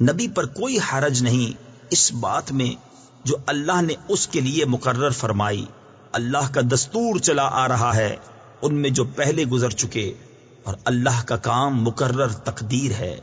نبی پر کوئی حرج نہیں اس بات میں جو اللہ نے اس کے لیے مقرر فرمائی۔ اللہ کا دستور چلا آ رہا ہے، ان میں جو پہلے گزر چکے، اور اللہ کا کام مقرر تقدیر ہے۔